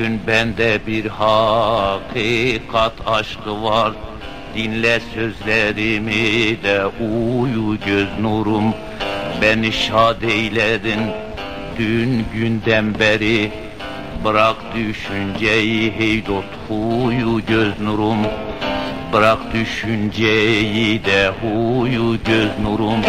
bugün bende bir hakikat aşkı var. Dinle sözlerimi de uyu göz nurum. Beni şad eyledin dün günden beri. Bırak düşünceyi heydot huyu göz nurum. Bırak düşünceyi de huyu göz nurum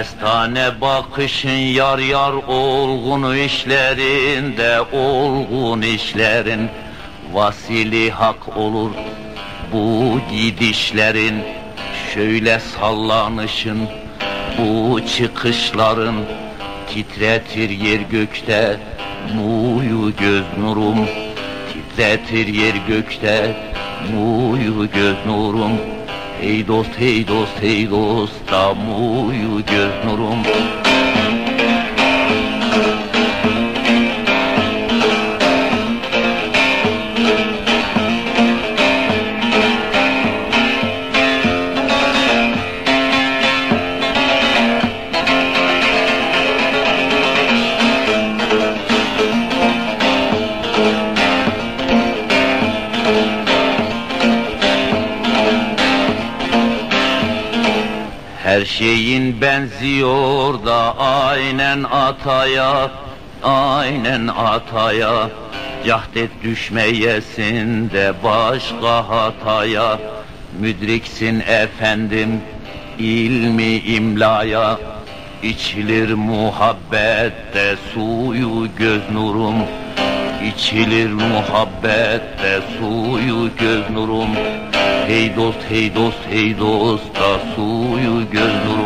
Mestane bakışın yar yar olgun işlerinde olgun işlerin Vasili hak olur bu gidişlerin. Şöyle sallanışın bu çıkışların Titretir yer gökte muyu göz nurum. Titretir yer gökte muyu göz nurum Ey dost, ey dost, ey dost, damuyu göz nurum Her şeyin benziyor da aynen ataya, aynen ataya. Cahdet düşmeyesin de başka hataya. Müdriksin efendim ilmi imlaya. İçilir muhabbette suyu göz nurum. İçilir muhabbette suyu göz nurum. Hey dost, hey dost, hey dost da suyu göz nurum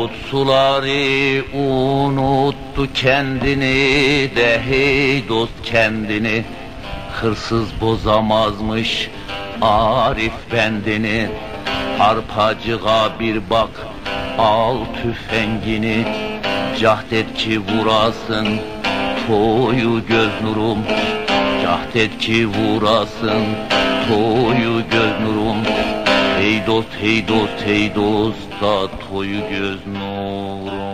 Davut suları unuttu kendini de hey dost kendini. Hırsız bozamazmış Arif bendini. Harpacığa bir bak al tüfengini. Cahdet ki vurasın toyu göz nurum. Cahdet ki vurasın toyu göz nurum Hey dost hey dost hey dost da toyu göz nurum